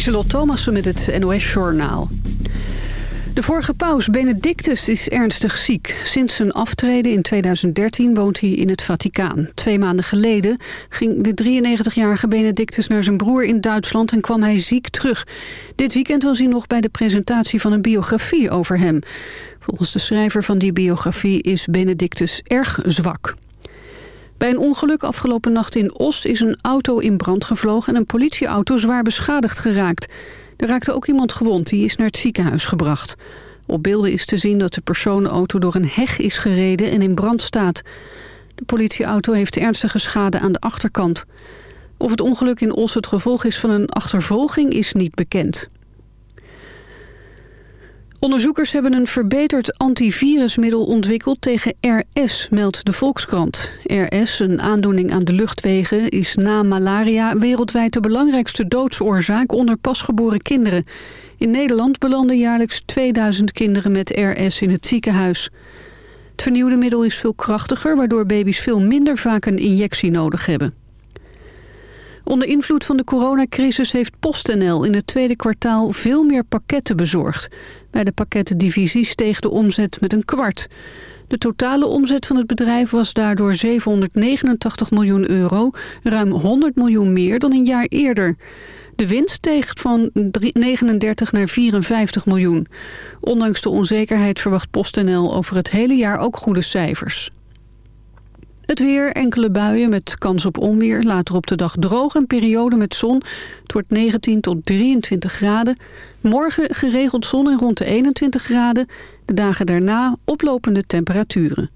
Lieselot Thomassen met het NOS-journaal. De vorige paus Benedictus is ernstig ziek. Sinds zijn aftreden in 2013 woont hij in het Vaticaan. Twee maanden geleden ging de 93-jarige Benedictus naar zijn broer in Duitsland... en kwam hij ziek terug. Dit weekend was hij nog bij de presentatie van een biografie over hem. Volgens de schrijver van die biografie is Benedictus erg zwak. Bij een ongeluk afgelopen nacht in Os is een auto in brand gevlogen... en een politieauto zwaar beschadigd geraakt. Er raakte ook iemand gewond, die is naar het ziekenhuis gebracht. Op beelden is te zien dat de personenauto door een heg is gereden en in brand staat. De politieauto heeft ernstige schade aan de achterkant. Of het ongeluk in Os het gevolg is van een achtervolging is niet bekend. Onderzoekers hebben een verbeterd antivirusmiddel ontwikkeld tegen RS, meldt de Volkskrant. RS, een aandoening aan de luchtwegen, is na malaria wereldwijd de belangrijkste doodsoorzaak onder pasgeboren kinderen. In Nederland belanden jaarlijks 2000 kinderen met RS in het ziekenhuis. Het vernieuwde middel is veel krachtiger, waardoor baby's veel minder vaak een injectie nodig hebben. Onder invloed van de coronacrisis heeft PostNL in het tweede kwartaal veel meer pakketten bezorgd. Bij de pakkettendivisie steeg de omzet met een kwart. De totale omzet van het bedrijf was daardoor 789 miljoen euro, ruim 100 miljoen meer dan een jaar eerder. De winst steeg van 39 naar 54 miljoen. Ondanks de onzekerheid verwacht PostNL over het hele jaar ook goede cijfers. Het weer, enkele buien met kans op onweer. Later op de dag droog en periode met zon. Het wordt 19 tot 23 graden. Morgen geregeld zon en rond de 21 graden. De dagen daarna oplopende temperaturen.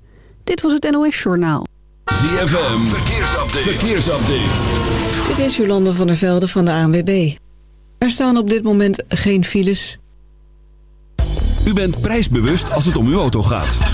Dit was het NOS Journaal. ZFM, verkeersupdate. verkeersupdate. Dit is Jolanda van der Velde van de ANWB. Er staan op dit moment geen files. U bent prijsbewust als het om uw auto gaat.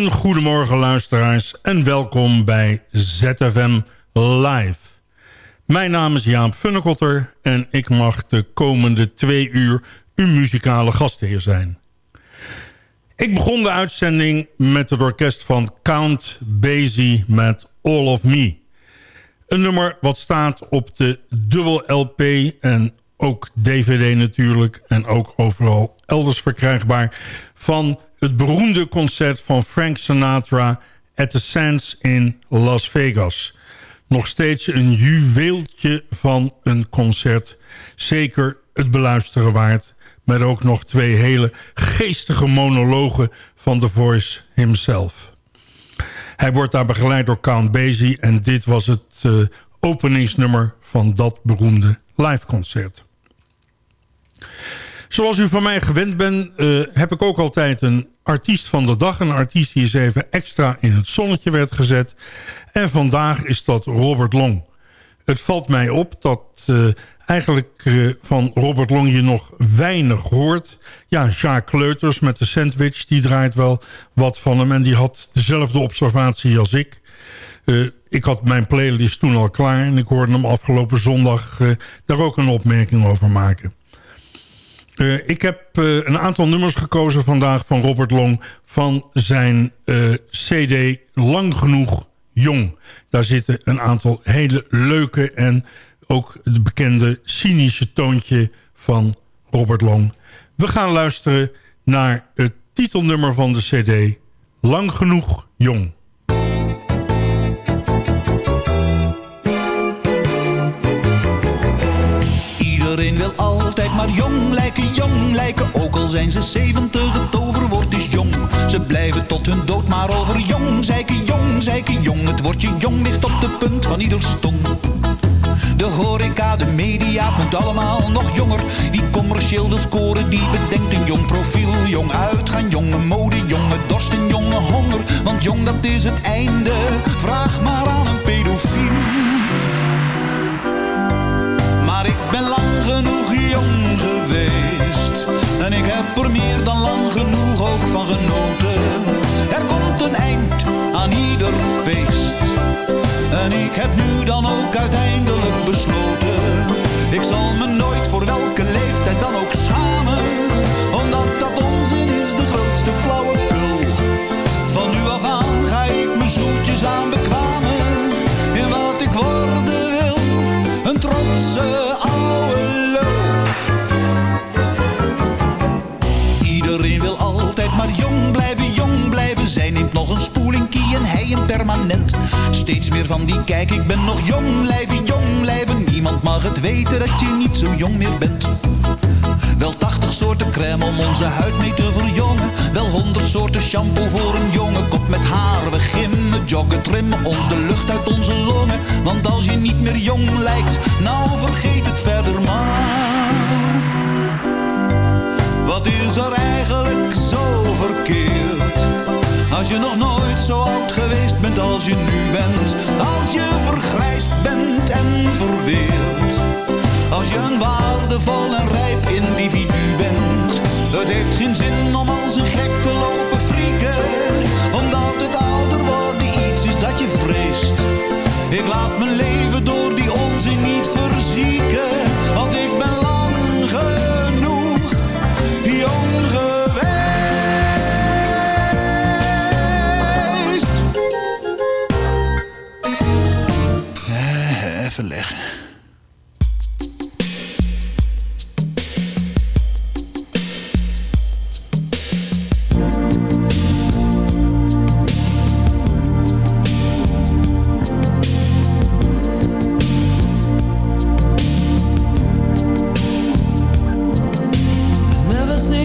Een goedemorgen luisteraars en welkom bij ZFM Live. Mijn naam is Jaap Funnekotter en ik mag de komende twee uur uw muzikale gastheer zijn. Ik begon de uitzending met het orkest van Count Basie met All of Me. Een nummer wat staat op de dubbel LP en ook DVD natuurlijk... en ook overal elders verkrijgbaar... van het beroemde concert van Frank Sinatra... at the Sands in Las Vegas. Nog steeds een juweeltje van een concert. Zeker het beluisteren waard. Met ook nog twee hele geestige monologen van The Voice himself. Hij wordt daar begeleid door Count Basie... en dit was het uh, openingsnummer van dat beroemde liveconcert. Zoals u van mij gewend bent, uh, heb ik ook altijd een artiest van de dag. Een artiest die eens even extra in het zonnetje werd gezet. En vandaag is dat Robert Long. Het valt mij op dat uh, eigenlijk uh, van Robert Long je nog weinig hoort. Ja, Jacques Kleuters met de sandwich, die draait wel wat van hem. En die had dezelfde observatie als ik. Ik had mijn playlist toen al klaar en ik hoorde hem afgelopen zondag daar ook een opmerking over maken. Uh, ik heb uh, een aantal nummers gekozen vandaag van Robert Long... van zijn uh, cd Lang Genoeg Jong. Daar zitten een aantal hele leuke en ook de bekende cynische toontje van Robert Long. We gaan luisteren naar het titelnummer van de cd Lang Genoeg Jong. Altijd maar jong lijken, jong lijken. Ook al zijn ze zeventig, het toverwoord is jong. Ze blijven tot hun dood maar over jong zeiken, jong zeiken, jong. Het woordje jong ligt op de punt van ieder stong. De horeca, de media, moet allemaal nog jonger. Wie commercieel wil scoren, die bedenkt een jong profiel. Jong uitgaan, jonge mode, jonge dorst en jonge honger. Want jong, dat is het einde. Vraag maar aan een pedofiel. En ik heb er meer dan lang genoeg ook van genoten. Er komt een eind aan ieder feest. Steeds meer van die kijk, ik ben nog jong blijven, jong blijven. Niemand mag het weten dat je niet zo jong meer bent. Wel 80 soorten crème om onze huid mee te verjongen. Wel 100 soorten shampoo voor een jonge kop met haar. We gimmen, joggen, trimmen ons de lucht uit onze longen. Want als je niet meer jong lijkt, nou vergeet het verder maar. Wat is er eigenlijk zo verkeerd? Als je nog nooit zo oud geweest bent als je nu bent. Als je vergrijsd bent en verweerd. Als je een waardevol en rijp individu bent. Het heeft geen zin om als een gek te lopen frieken. Omdat het ouder worden iets is dat je vreest. Ik laat mijn leven door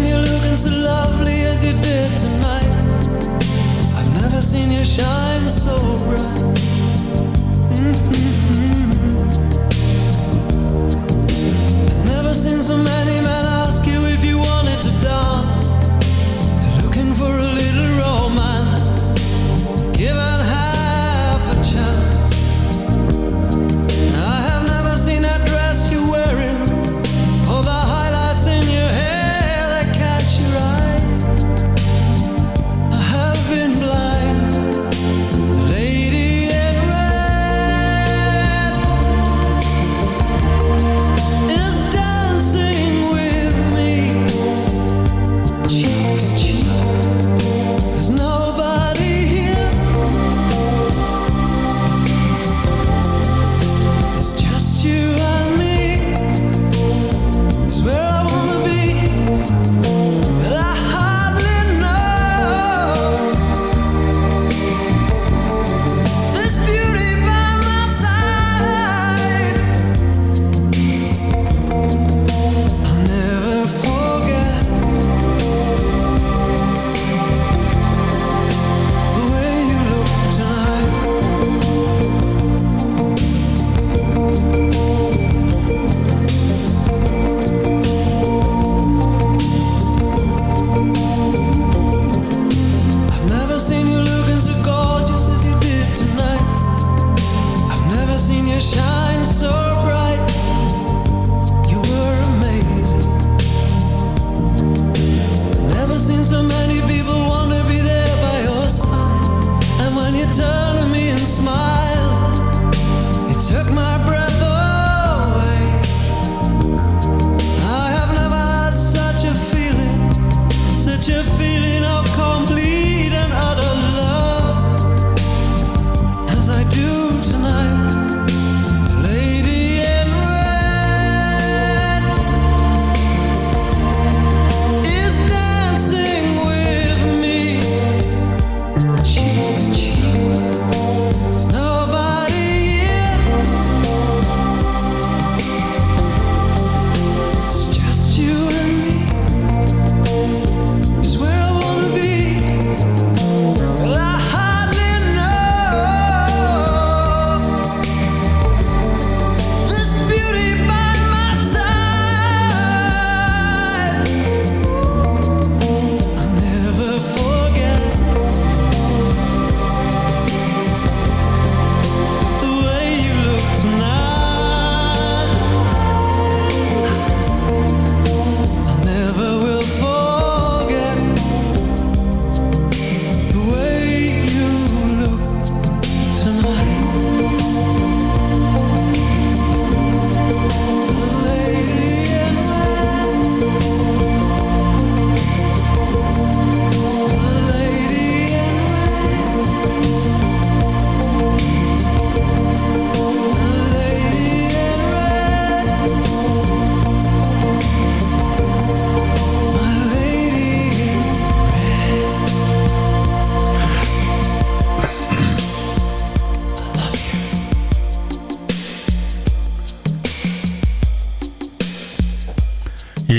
you looking so lovely as you did tonight I never seen your shine so bright. doesn't matter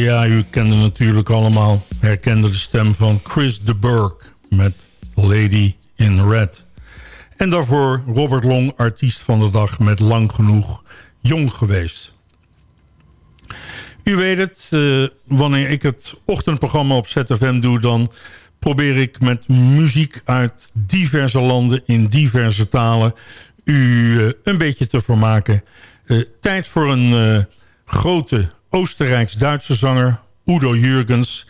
Ja, u kende natuurlijk allemaal, herkende de stem van Chris de Burgh met Lady in Red. En daarvoor Robert Long, artiest van de dag met Lang Genoeg Jong geweest. U weet het, uh, wanneer ik het ochtendprogramma op ZFM doe... dan probeer ik met muziek uit diverse landen in diverse talen... u uh, een beetje te vermaken. Uh, tijd voor een grote Oostenrijks-Duitse zanger, Udo Jurgens...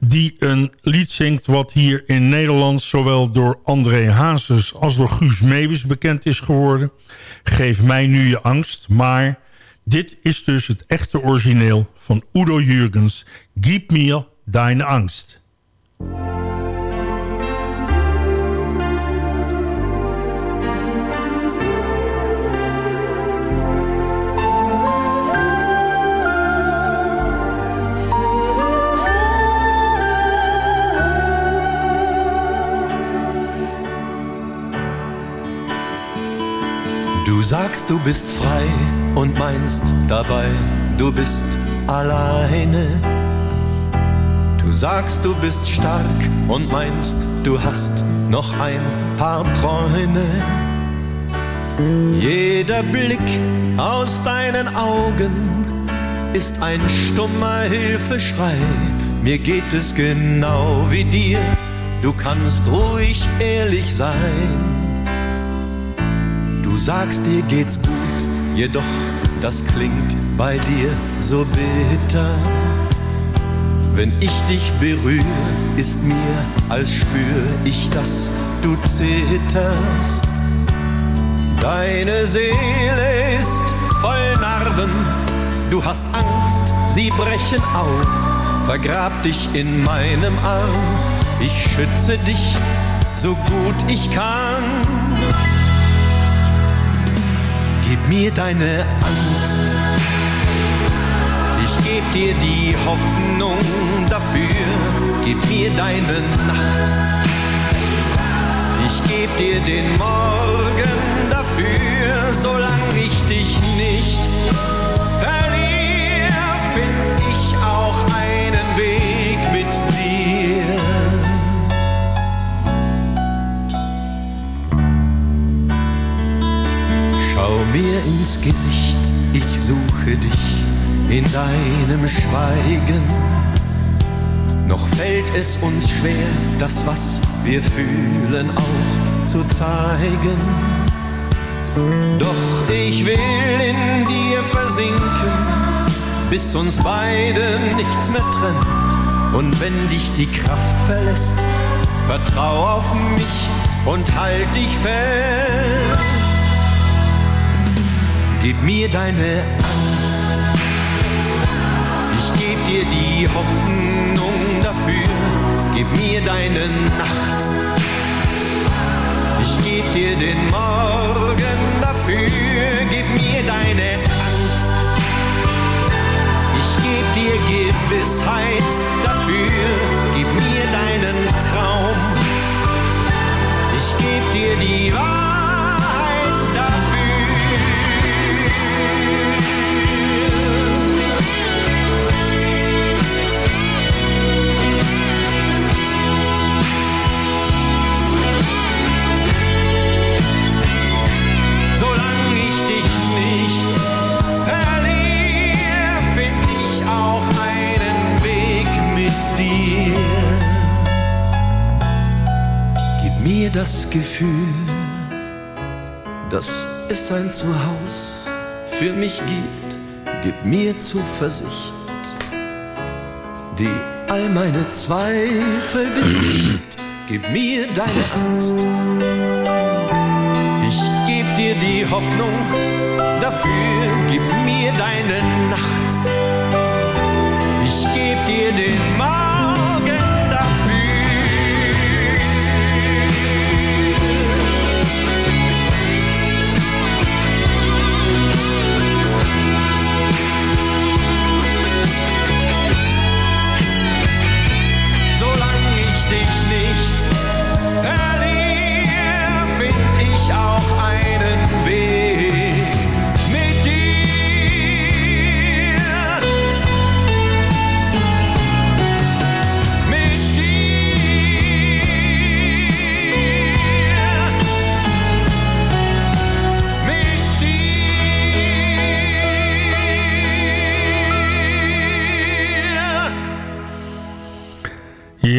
die een lied zingt wat hier in Nederland... zowel door André Hazes als door Guus Meeuwis bekend is geworden. Geef mij nu je angst, maar dit is dus het echte origineel van Udo Jürgens. Gib mir deine Angst. Sagst, du bist frei und meinst dabei, du bist alleine. Du sagst, du bist stark und meinst, du hast noch ein paar Träume. Jeder Blick aus deinen Augen ist ein stummer Hilfeschrei. Mir geht es genau wie dir, du kannst ruhig ehrlich sein. Du sagst, dir geht's gut, jedoch das klingt bei dir so bitter. Wenn ich dich berühre, ist mir, als spür ich, dass du zitterst. Deine Seele ist voll Narben, du hast Angst, sie brechen auf. Vergrab dich in meinem Arm, ich schütze dich so gut ich kann. Mir deine Angst. Ich geb dir die Hoffnung dafür. Gib mir deine Nacht. Ich geb dir den Morgen dafür, solange ich dich nicht verliere, find ich auch einen Weg mir ins Gesicht, ich suche dich in deinem Schweigen. Noch fällt es uns schwer, das, was wir fühlen, auch zu zeigen. Doch ich will in dir versinken, bis uns beide nichts mehr trennt. Und wenn dich die Kraft verlässt, vertrau auf mich und halt dich fest. Gib mir deine Angst. Ich geb dir die Hoffnung dafür. Gib mir deine Nacht. Ich geb dir den Morgen dafür. Gib mir deine Angst. Ich geb dir Gewissheit dafür. Gib mir deinen Traum. Ich geb dir die Wahrheit es ein Zuhause für mich gibt. Gib mir Zuversicht, die all meine Zweifel besiegt. Gib mir deine Angst. Ich geb dir die Hoffnung dafür, gib mir deine Nacht. Ich geb dir den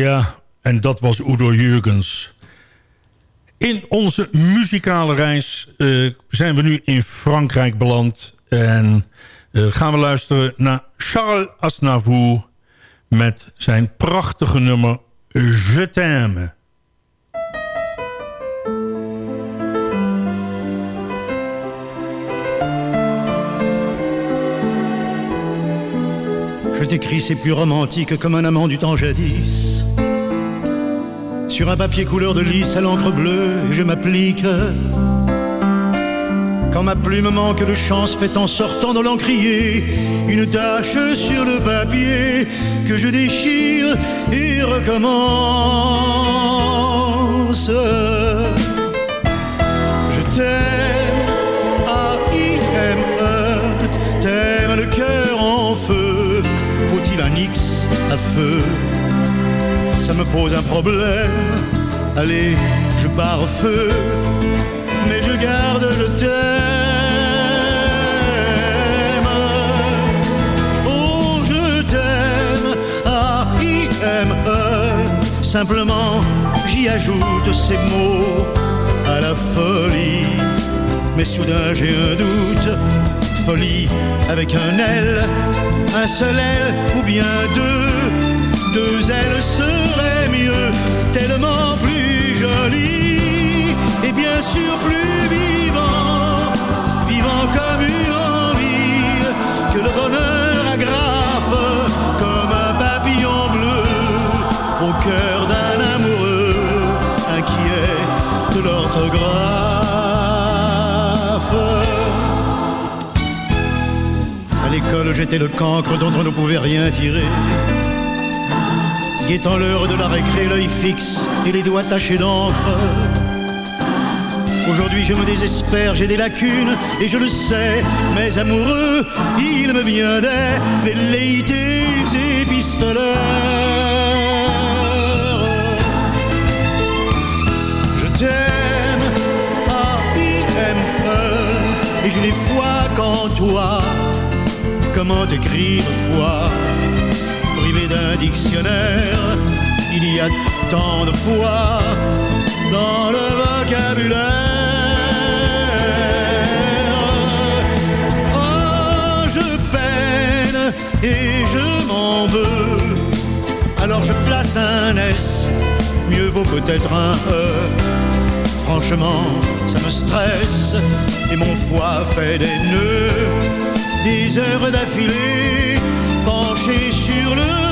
Ja, en dat was Udo Jurgens. In onze muzikale reis eh, zijn we nu in Frankrijk beland. En uh, gaan we luisteren naar Charles Aznavour... met zijn prachtige nummer Je t'aime. Je t'écris, c'est plus romantique comme un amant du temps jadis. Sur un papier couleur de lys à l'encre bleue, je m'applique. Quand ma plume manque de chance, fait en sortant de l'encrier une tache sur le papier que je déchire et recommence. Je t'aime, A-I-M-E, t'aime le cœur en feu. Faut-il un X à feu? Me pose un problème. Allez, je pars au feu, mais je garde le thème. Oh, je t'aime, A-I-M-E. Simplement, j'y ajoute ces mots à la folie. Mais soudain, j'ai un doute. Folie avec un L, un seul L ou bien deux. Deux ailes seraient tellement plus joli et bien sûr plus vivant, vivant comme une envie que le bonheur agrafe comme un papillon bleu au cœur d'un amoureux inquiet de l'orthographe. À l'école, j'étais le cancre dont on ne pouvait rien tirer. Guettant l'heure de la récré, l'œil fixe et les doigts tachés d'encre. Aujourd'hui je me désespère, j'ai des lacunes et je le sais, mais amoureux, il me vient des velléités épistolaires. Je t'aime, A-I-M-E, et je n'ai foi qu'en toi. Comment écrire foi dictionnaire, il y a tant de fois dans le vocabulaire. Oh, je peine et je m'en veux. Alors je place un S, mieux vaut peut-être un E. Franchement, ça me stresse et mon foie fait des nœuds. Des heures d'affilée, penché sur le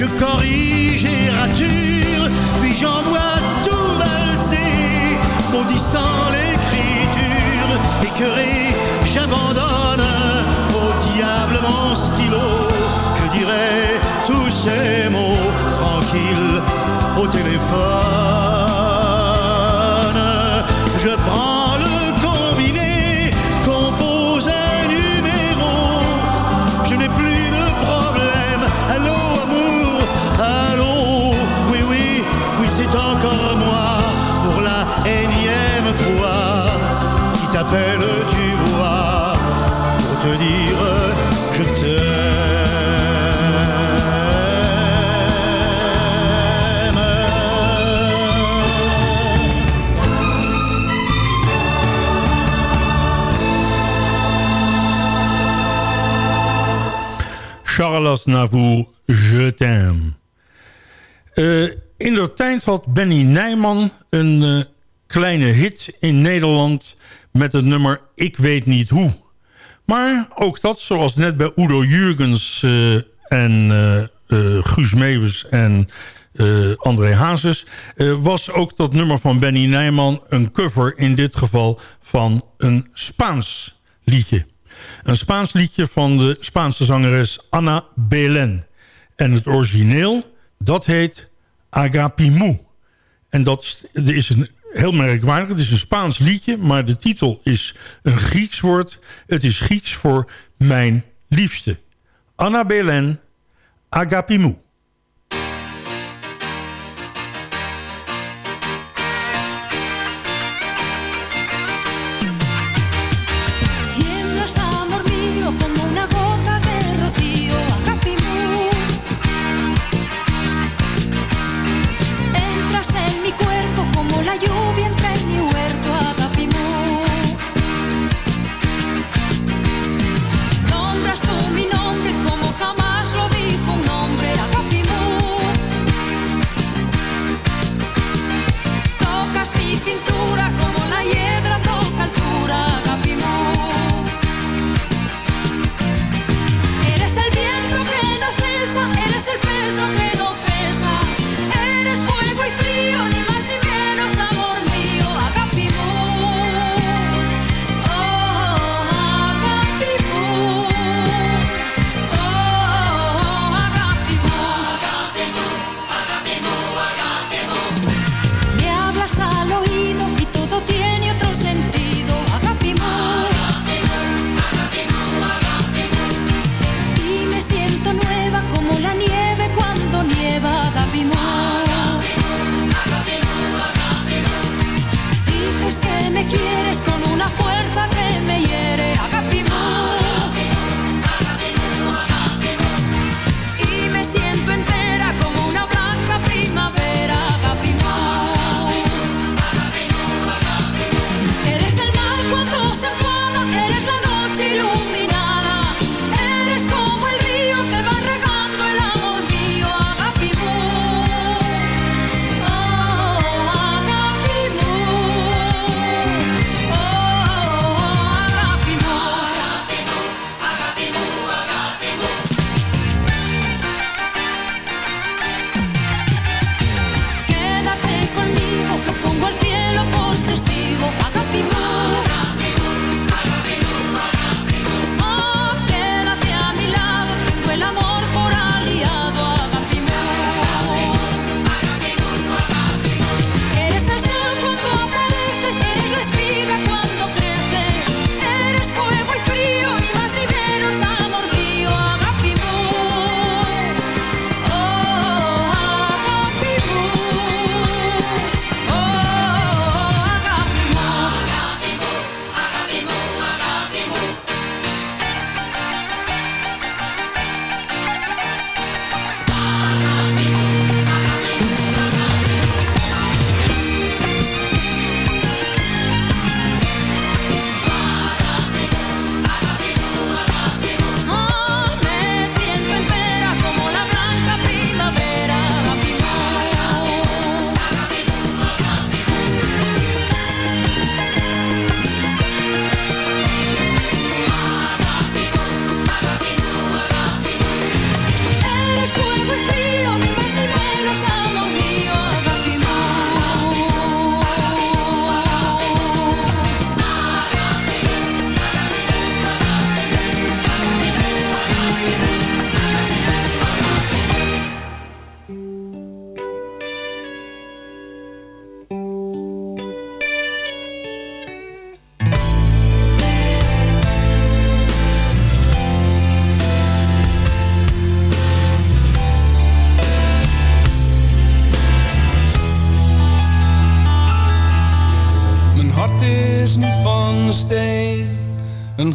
je corrige et rature, puis j'envoie tout valser, maudissant l'écriture, écœuré, j'abandonne au diable mon stylo, je dirais tous ces mots tranquilles au téléphone. Je prends qui t'appelle, tu vois, pour te dire je t'aime. Charles Navour, Je t'aime. Eh, in de tijd had Benny Nijman een eh, kleine hit in Nederland... met het nummer Ik weet niet hoe. Maar ook dat, zoals net bij Udo Jurgens eh, en eh, eh, Guus Meeuwis en André Hazes... was ook dat nummer van Benny Nijman een cover in dit geval van een Spaans liedje. Een Spaans liedje van de Spaanse zangeres Ana Belén. En het origineel, dat heet Agapimu. En dat is een heel merkwaardig. Het is een Spaans liedje, maar de titel is een Grieks woord. Het is Grieks voor mijn liefste. Anna Belén, Agapimu.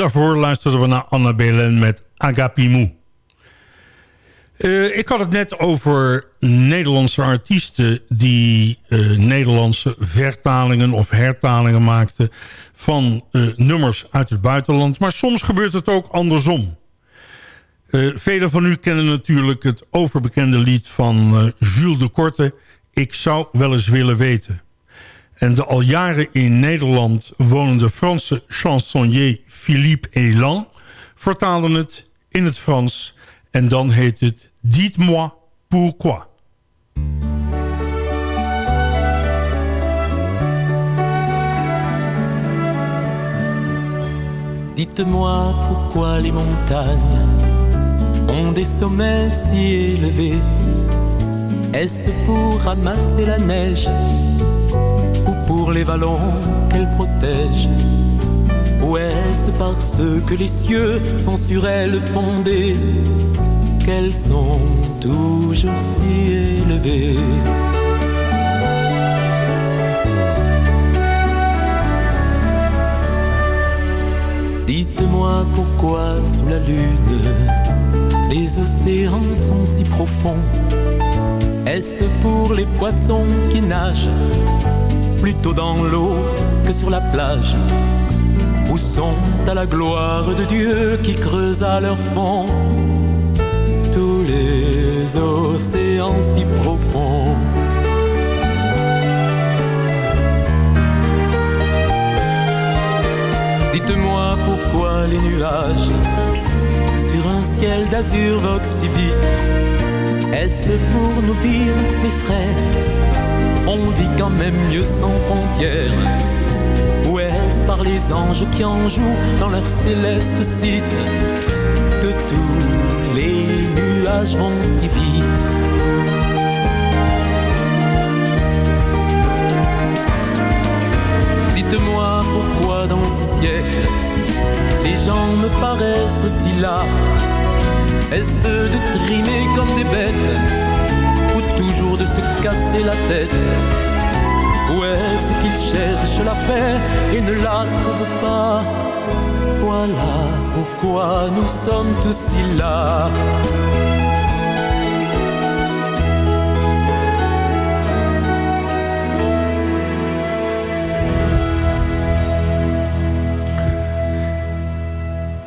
Daarvoor luisterden we naar Anna Belen met Agapimou. Eh, ik had het net over Nederlandse artiesten... die eh, Nederlandse vertalingen of hertalingen maakten... van eh, nummers uit het buitenland. Maar soms gebeurt het ook andersom. Velen van u kennen natuurlijk het overbekende lied van Jules de Korte... Ik zou wel eens willen weten. En de al jaren in Nederland wonende Franse chansonnier Philippe Elan... vertaalde het in het Frans en dan heet het Dites-moi pourquoi. Dites-moi pourquoi les montagnes ont des sommets si élevés. Est-ce pour ramasser la neige pour les vallons qu'elles protègent Ou est-ce parce que les cieux sont sur elle fondés qu'elles sont toujours si élevées? Dites-moi pourquoi sous la lune les océans sont si profonds. Est-ce pour les poissons qui nagent plutôt dans l'eau que sur la plage Ou sont à la gloire de Dieu qui creuse à leur fond tous les océans si profonds Dites-moi pourquoi les nuages sur un ciel d'azur voguent si vite. Est-ce pour nous dire, mes frères, on vit quand même mieux sans frontières. Ou est-ce par les anges qui en jouent dans leur céleste site? Que tous les nuages vont si vite. Dites-moi pourquoi dans ce siècle les gens me paraissent si là? Est-ce de trimer comme des bêtes? Casser la tête. Ou est-ce qu'ils cherchent la paix? Et ne la trouvent pas. Voilà pourquoi nous sommes tous si là.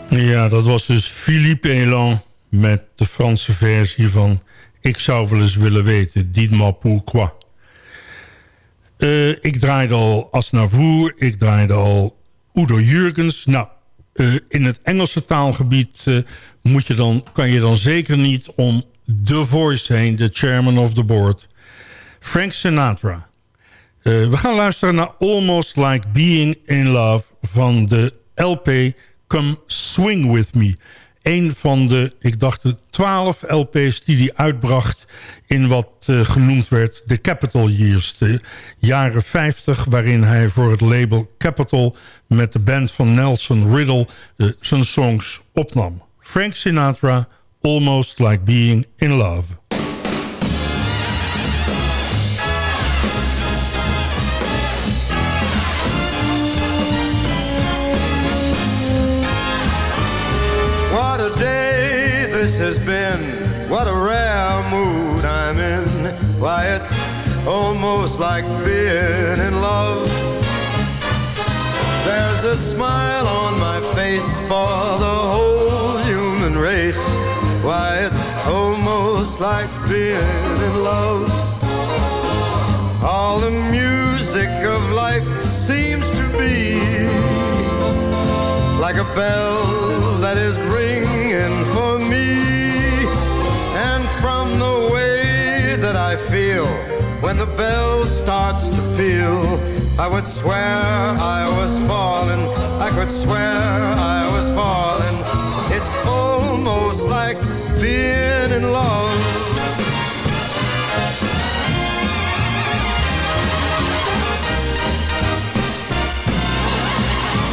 Ja, dat was dus Philippe Elan met de Franse versie van Ik zou wel eens willen weten, Dites-moi pourquoi. Uh, ik draaide al Asnavour, ik draaide al Udo Jurgens. Nou, uh, in het Engelse taalgebied uh, moet je dan, kan je dan zeker niet om The Voice heen, de chairman of the board. Frank Sinatra. we gaan luisteren naar Almost Like Being in Love van de LP Come Swing With Me. Een van de, ik dacht de twaalf LP's die hij uitbracht... in wat uh, genoemd werd de Capital Years. De jaren 50 waarin hij voor het label Capital... met de band van Nelson Riddle uh, zijn songs opnam. Frank Sinatra, Almost Like Being in Love. This has been. What a rare mood I'm in. Why, it's almost like being in love. There's a smile on my face for the whole human race. Why, it's almost like being in love. All the music of life seems to be like a bell that is ringing for me. That I feel when the bell starts to peal, I would swear I was falling. I could swear I was falling. It's almost like being in love.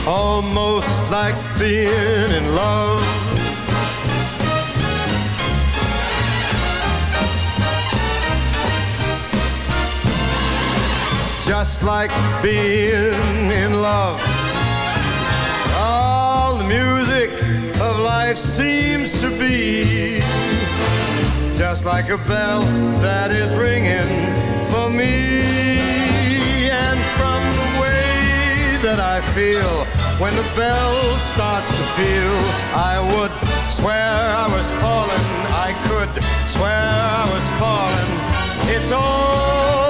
almost like being in love. Just like being in love. All the music of life seems to be just like a bell that is ringing for me. And from the way that I feel when the bell starts to peal, I would swear I was falling. I could swear I was falling. It's almost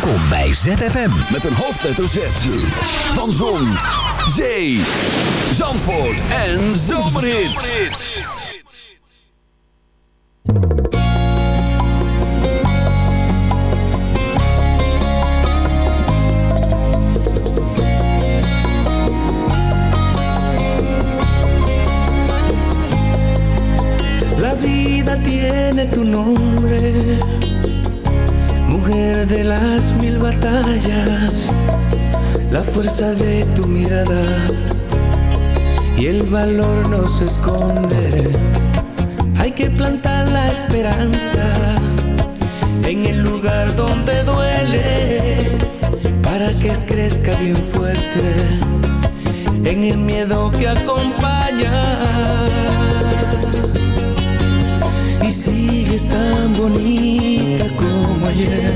Welkom bij ZFM met een hoofdletter Z. Van Zon, Zee, Zandvoort en Zomerhits. Hay que plantar la esperanza en el lugar donde duele para que crezca bien fuerte en el miedo que acompaña. Y sigues tan bonita como ayer.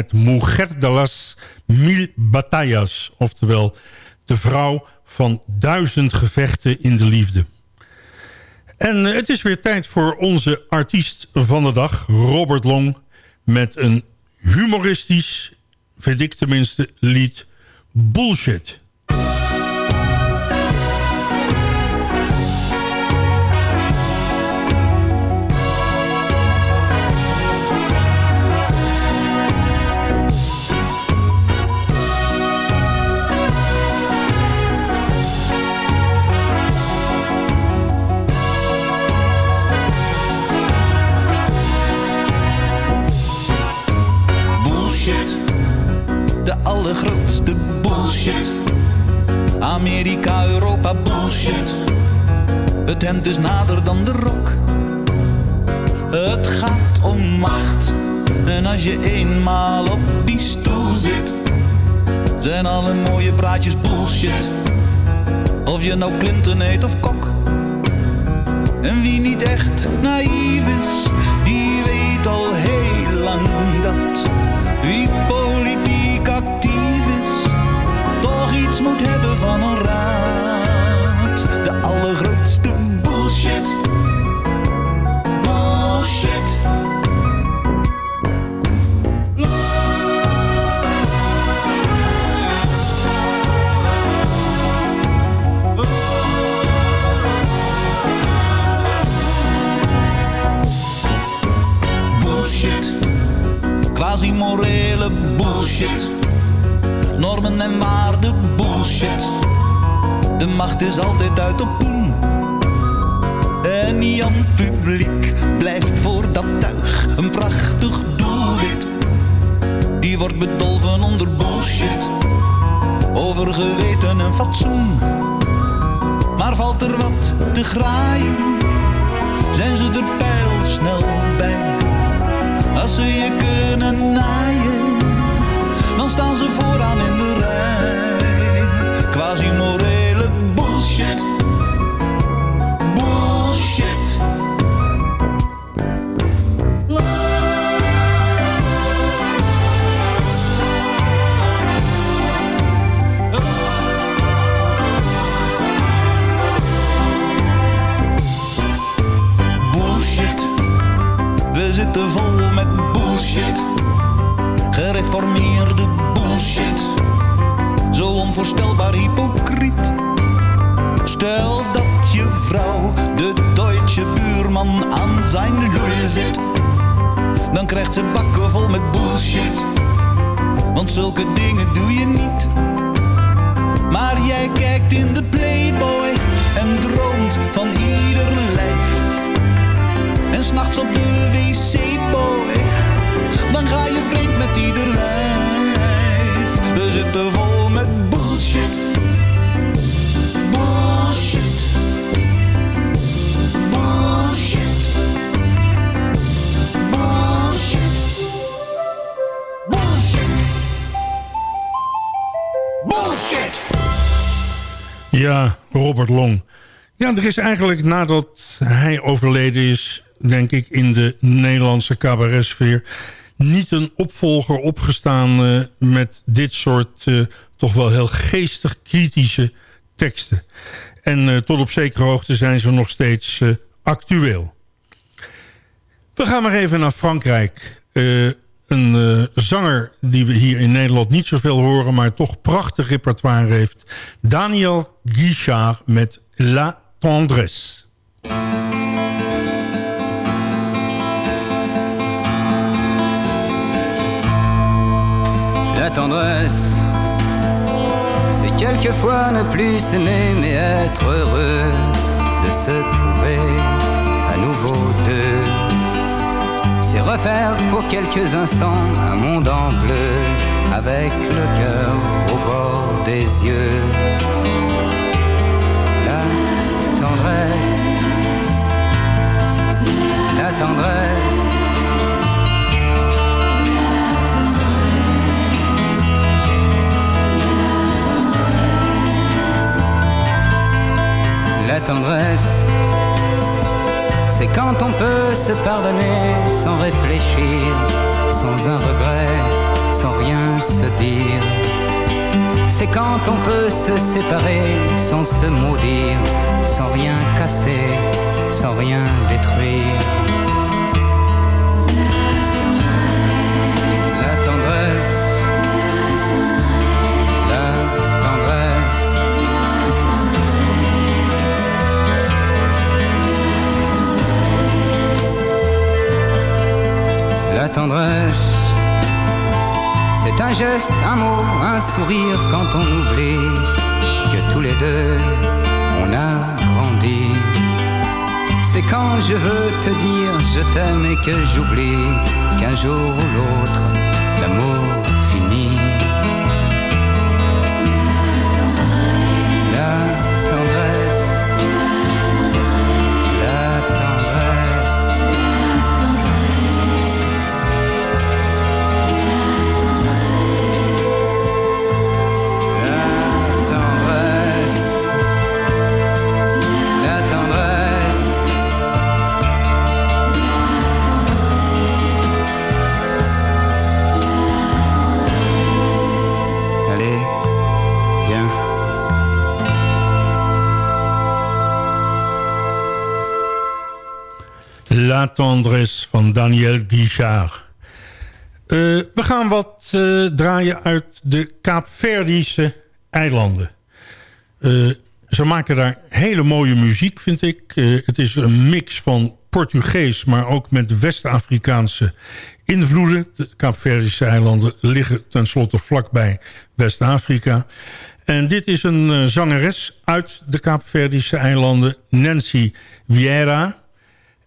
Met Mujer de las Mil Batallas. Oftewel, de vrouw van duizend gevechten in de liefde. En het is weer tijd voor onze artiest van de dag, Robert Long... met een humoristisch, vind ik tenminste, lied. Bullshit, allergrootste bullshit. Amerika, Europa, bullshit. Het hemd is nader dan de rok. Het gaat om macht. En als je eenmaal op die stoel zit, zijn alle mooie praatjes bullshit. Of je nou Clinton heet of Kok. En wie niet echt naïef is, die weet al heel lang bullshit. Normen en waarden bullshit. De macht is altijd uit op poen. En Jan Publiek blijft voor dat tuig een prachtig doelwit. Die wordt bedolven onder bullshit. Over geweten en fatsoen. Maar valt er wat te graaien, zijn ze er pijlsnel bij. Als ze je kunnen naaien, staan ze vooraan in de rij. Quasi morele bullshit. Bullshit. Bullshit. We zitten vol met bullshit. Gereformeerde bullshit. Zo onvoorstelbaar hypocriet. Stel dat je vrouw de Duitse buurman aan zijn lul zit. Dan krijgt ze bakken vol met bullshit. Want zulke dingen doe je niet. Maar jij kijkt in de Playboy en droomt van ieder lijf. En s'nachts op de wc-boy, dan ga je vreemd met ieder lijf. We zitten vol met bullshit. Ja, Robert Long. Ja, er is eigenlijk nadat hij overleden is... denk ik in de Nederlandse cabaretsfeer... niet een opvolger opgestaan eh, met dit soort... eh, toch wel heel geestig kritische teksten. En eh, tot op zekere hoogte zijn ze nog steeds actueel. We gaan maar even naar Frankrijk. Een zanger die we hier in Nederland niet zoveel horen... maar toch prachtig repertoire heeft. Daniel Guichard met La Tendresse. La tendresse, c'est quelquefois ne plus s'aimer mais être heureux de se trouver à nouveau deux. C'est refaire pour quelques instants un monde en bleu avec le cœur au bord des yeux. La tendresse, la tendresse. Quand on peut se pardonner sans réfléchir, sans un regret, sans rien se dire. C'est quand on peut se séparer sans se maudire, sans rien casser, sans rien détruire. C'est un geste, un mot, un sourire quand on oublie que tous les deux, on a grandi. C'est quand je veux te dire je t'aime et que j'oublie qu'un jour ou l'autre, La Tendresse van Daniel Guichard. Eh, we gaan wat eh, draaien uit de Kaapverdische eilanden. Eh, ze maken daar hele mooie muziek, vind ik. Het is een mix van Portugees, maar ook met West-Afrikaanse invloeden. De Kaapverdische eilanden liggen tenslotte vlakbij West-Afrika. En dit is een zangeres uit de Kaapverdische eilanden, Nancy Vieira.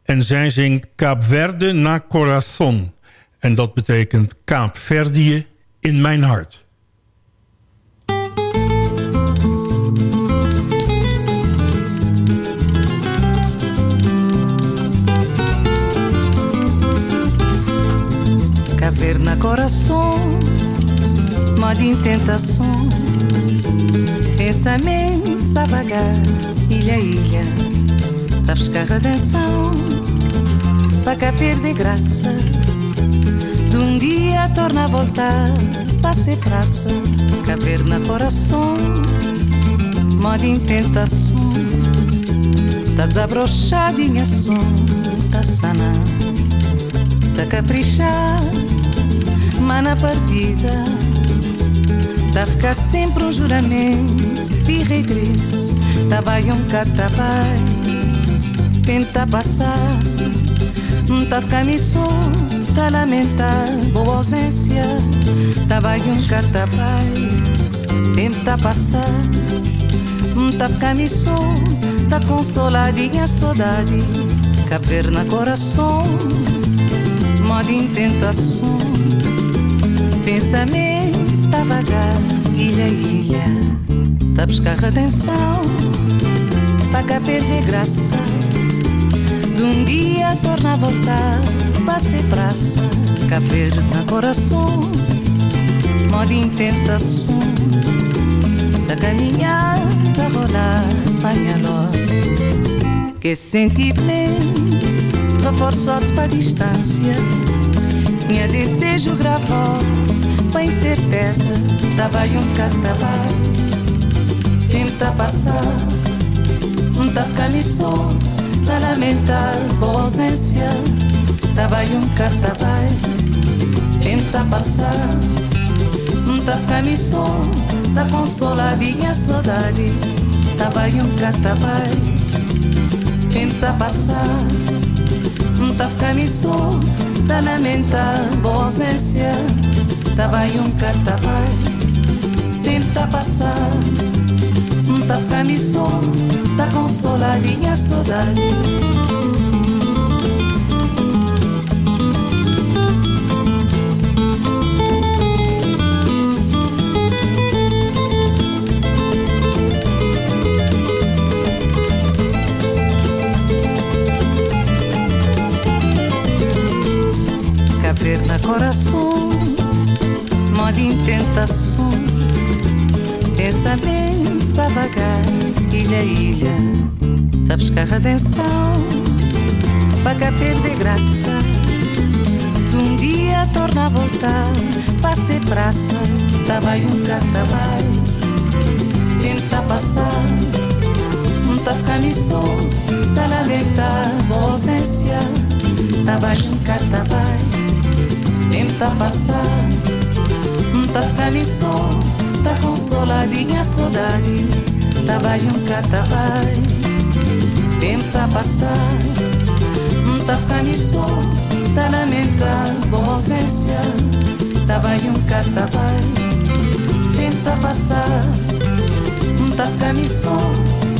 En zij zingt Kaapverde na Corazon. En dat betekent Kaapverdië in mijn hart. Caverna coração, moda em tentação. Pensamentos está vagar, ilha, ilha, tá buscar redenção. Para perder graça, de um dia torna a voltar, para ser praça. Caverna coração, moda em tentação. Tá desabrochadinha som, tá sana, tá caprichar, mas na partida Tá ficar sempre um juramento de regresso Tá vai um catabai Tá passar. Tá missão Tá lamentar boa ausência. Tá vai um catabai Tempo tá passar. Tá missão Tá consoladinha saudade. Caverna coração Moda em tentação Pensamento está vagar, ilha, ilha, tá buscar redenção, tá cá perder graça de um dia torna a voltar, Passei praça, caber na coração, modo em tentação, da caminhada rolar, panhaló, que sentimento, não forçotes para a distância, minha desejo gravou com incerteza, tava um catalá, tenta passar, não tá ficar me. Tá lamentar aí um catabai Tempo tá passar ficar missão Tá consoladinha saudade Tava aí um catabai Tempo tá passar ficar missão Tá lamentar Tava aí um catabai Tenta passar Tá ficar missão Tá consoladinha saudade. Caverna coração moda em tentação Pensamento está vagar, ilha, ilha. Tá buscar redenção. Para cá perder graça. De um dia torna a voltar. Para ser praça. Tava aí um catabai Tenta passar. Não tá ficar missão Tá lamentar. Boa ausência. Tava aí um catabai Tenta passar. Tá ficar missão, tá consoladinha saudade Tava aí um catabai Tempo tá passar Tá ficar missão, tá lamentar boa ausência Tava aí um catabai Tempo tá passar Tá ficar missão,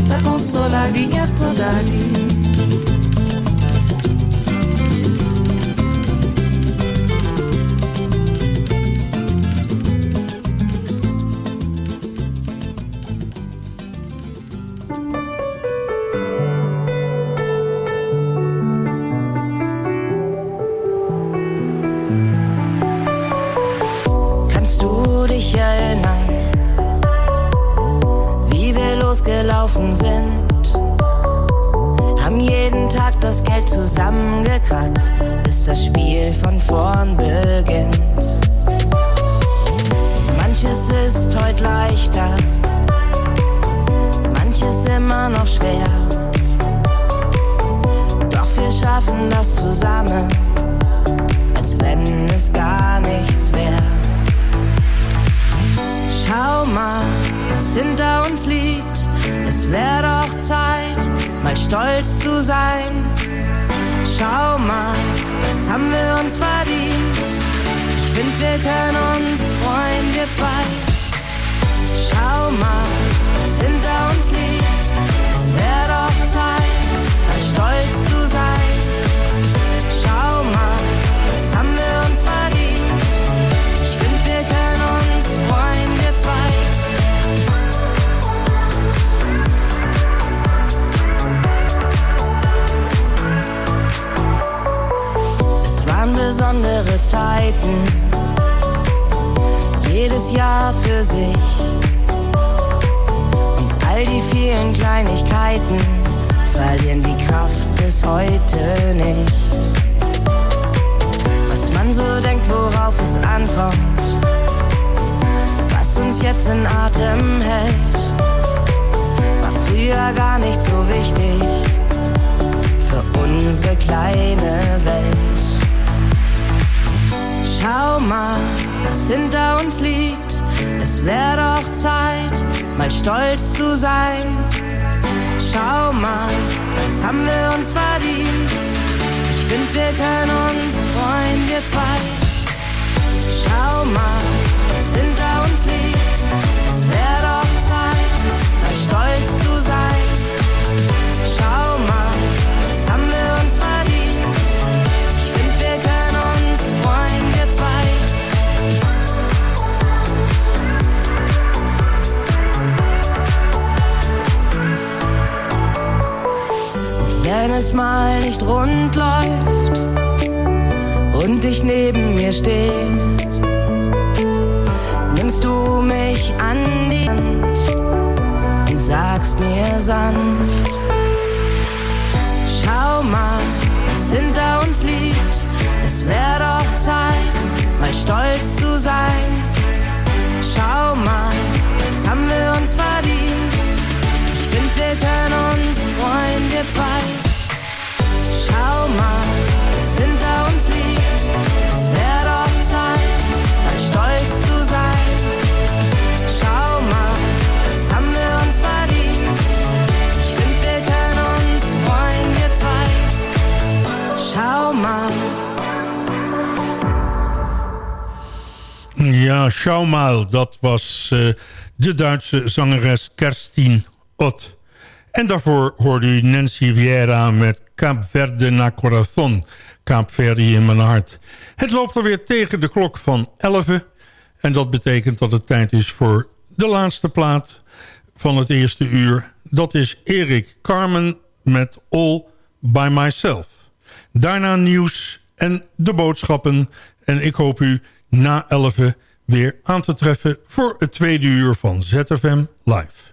tá consoladinha saudade sein. Schau mal, das haben wir uns verdient. Ich find, wir können uns freuen, wir zwei. Schau mal, was hinter uns liegt. Es wäre doch Zeit, mal stolz zu sein. Zeiten, jedes Jahr für sich. Und all die vielen Kleinigkeiten verlieren die Kraft bis heute nicht. Was man so denkt, worauf es ankommt, was uns jetzt in Atem hält, war früher gar nicht so wichtig für unsere kleine Welt. Schau mal, was hinter uns liegt. Es wäre doch Zeit, mal stolz zu sein. Schau mal, das haben wir uns verdient. Ich find, wir können uns freuen, wir zwei. Schau mal, was hinter uns liegt. Es wäre es mal nicht rund läuft und ich neben mir stehe, nimmst du mich an die Hand und sagst mir sanft, schau mal, was hinter uns liegt. Es wäre doch Zeit, mal stolz zu sein. Schau mal, das haben wir uns verdient. Ich find, wir können uns freuen, wir zwei. Ja, schau mal, dat was eh, de Duitse zangeres Kerstin Ott. En daarvoor hoorde u Nancy Vieira met Cape Verde na Corazon. Kaap Verde in mijn hart. Het loopt alweer tegen de klok van 11. En dat betekent dat het tijd is voor de laatste plaat van het eerste uur. Dat is Erik Carmen met All By Myself. Daarna nieuws en de boodschappen. En ik hoop u na 11 weer aan te treffen voor het tweede uur van ZFM Live.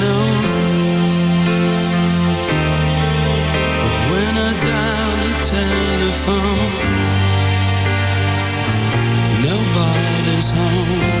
telephone, nobody's home.